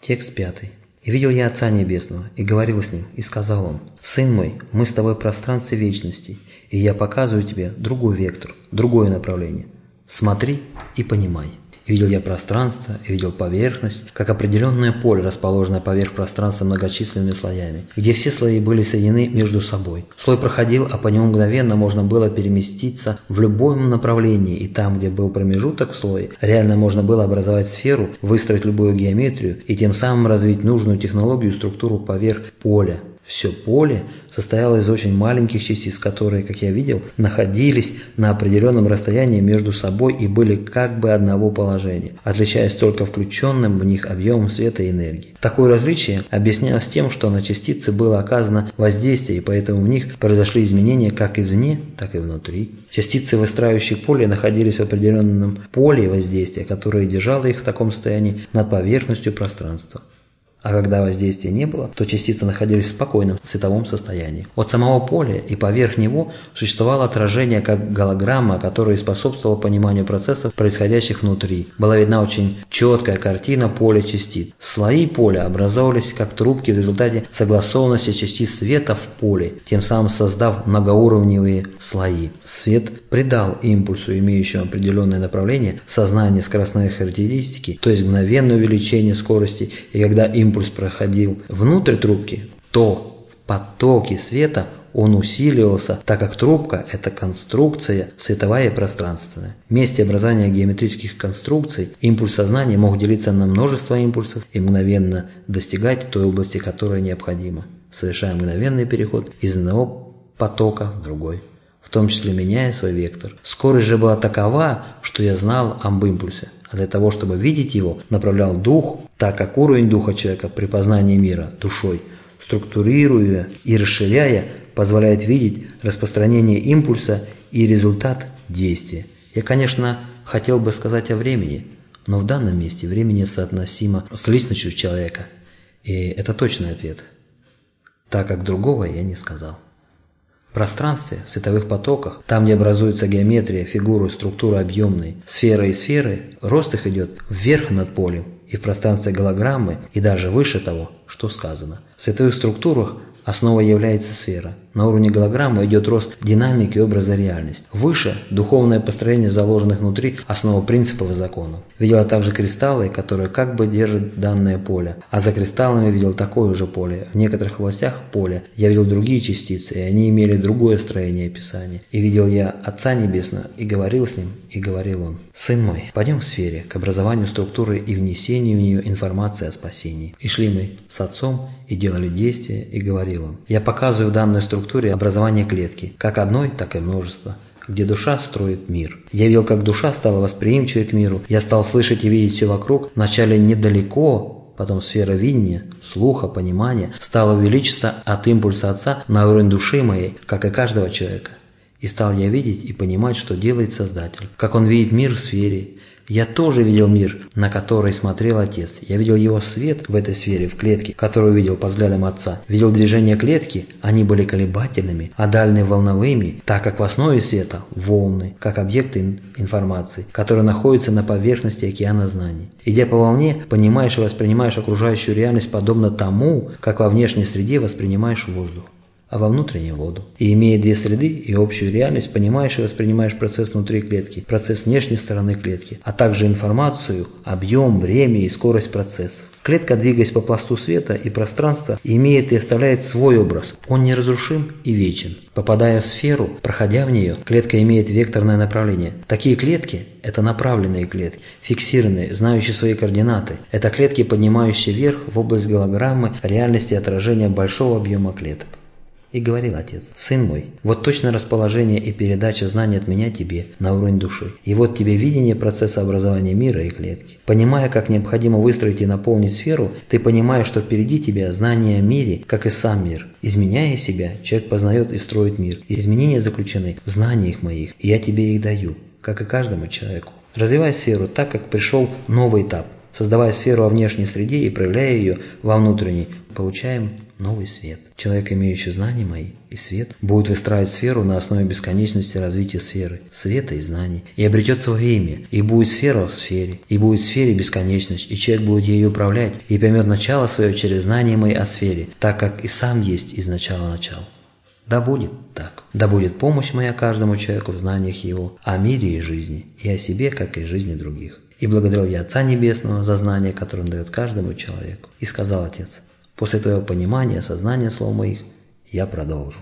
Текст пятый. «И видел я Отца Небесного, и говорил с Ним, и сказал Он, «Сын мой, мы с тобой в пространстве вечности, и я показываю тебе другой вектор, другое направление. Смотри и понимай». И видел я пространство, и видел поверхность, как определенное поле, расположенное поверх пространства многочисленными слоями, где все слои были соединены между собой. Слой проходил, а по нему мгновенно можно было переместиться в любом направлении, и там, где был промежуток в слое, реально можно было образовать сферу, выстроить любую геометрию и тем самым развить нужную технологию структуру поверх поля, все поле состояло из очень маленьких частиц, которые, как я видел, находились на определенном расстоянии между собой и были как бы одного положения, отличаясь только включенным в них объемом света и энергии. Такое различие объяснялось тем, что на частицы было оказано воздействие, и поэтому в них произошли изменения как извне, так и внутри. Частицы, выстраивающие поле, находились в определенном поле воздействия, которое держало их в таком состоянии над поверхностью пространства. А когда воздействия не было, то частицы находились в спокойном световом состоянии. От самого поля и поверх него существовало отражение как голограмма, которая способствовала пониманию процессов, происходящих внутри. Была видна очень четкая картина поля частиц. Слои поля образовывались как трубки в результате согласованности частиц света в поле, тем самым создав многоуровневые слои. Свет придал импульсу, имеющему определенное направление, сознание скоростной характеристики, то есть мгновенное увеличение скорости, и когда импульс импульс проходил внутрь трубки, то в потоке света он усиливался, так как трубка – это конструкция световая и пространственная. В месте образования геометрических конструкций импульс сознания мог делиться на множество импульсов и мгновенно достигать той области, которая необходима, совершая мгновенный переход из одного потока в другой в том числе меняя свой вектор. Скорость же была такова, что я знал об импульсе, а для того, чтобы видеть его, направлял дух, так как уровень духа человека при познании мира душой, структурируя и расширяя, позволяет видеть распространение импульса и результат действия. Я, конечно, хотел бы сказать о времени, но в данном месте времени соотносимо с личностью человека, и это точный ответ, так как другого я не сказал. В пространстве, в световых потоках, там, где образуется геометрия, фигуры, структура объемные, сфера и сферы, рост их идет вверх над полем и в пространстве голограммы, и даже выше того, что сказано. В световых структурах Основой является сфера. На уровне голограммы идет рост динамики образа реальности. Выше – духовное построение заложенных внутри основу принципов и законов. Видела также кристаллы, которые как бы держат данное поле. А за кристаллами видел такое же поле. В некоторых областях поля я видел другие частицы, и они имели другое строение и описание. И видел я Отца Небесного, и говорил с Ним, и говорил Он. «Сын мой, пойдем к сфере, к образованию структуры и внесению в нее информации о спасении». И шли мы с Отцом, и делали действия, и говорили говорил. Я показываю в данной структуре образование клетки, как одной, так и множества где душа строит мир. Я видел, как душа стала восприимчивой к миру. Я стал слышать и видеть все вокруг. Вначале недалеко, потом сфера видения, слуха, понимания стала увеличиться от импульса Отца на уровень души моей, как и каждого человека. И стал я видеть и понимать, что делает Создатель, как Он видит мир в сфере, я тоже видел мир, на который смотрел отец. Я видел его свет в этой сфере, в клетке, которую видел по взглядам отца. Видел движение клетки, они были колебательными, а дальние волновыми, так как в основе света – волны, как объекты информации, которые находятся на поверхности океана знаний. Идя по волне, понимаешь и воспринимаешь окружающую реальность подобно тому, как во внешней среде воспринимаешь воздух а во внутреннюю воду. И имея две среды и общую реальность, понимаешь и воспринимаешь процесс внутри клетки, процесс внешней стороны клетки, а также информацию, объем, время и скорость процессов. Клетка, двигаясь по пласту света и пространства, имеет и оставляет свой образ. Он неразрушим и вечен. Попадая в сферу, проходя в нее, клетка имеет векторное направление. Такие клетки – это направленные клетки, фиксированные, знающие свои координаты. Это клетки, поднимающие вверх в область голограммы реальности отражения большого объема клеток. И говорил отец, сын мой, вот точно расположение и передача знаний от меня тебе на уровень души. И вот тебе видение процесса образования мира и клетки. Понимая, как необходимо выстроить и наполнить сферу, ты понимаешь, что впереди тебя знание о мире, как и сам мир. Изменяя себя, человек познает и строит мир. Изменения заключены в знаниях моих, и я тебе их даю, как и каждому человеку. Развивай сферу так, как пришел новый этап – Создавая сферу во внешней среде и проявляя ее во внутренней, получаем новый свет. Человек, имеющий знания мои и свет, будет выстраивать сферу на основе бесконечности развития сферы, света и знаний, и обретет свое имя, и будет сфера в сфере, и будет в сфере бесконечность, и человек будет ею управлять, и поймет начало свое через знания мои о сфере, так как и сам есть из начала начала. Да будет так. Да будет помощь моя каждому человеку в знаниях его о мире и жизни, и о себе, как и жизни других. И благодарил я Отца Небесного за знание, которое он дает каждому человеку. И сказал Отец, после твоего понимания, сознания слов моих, я продолжу.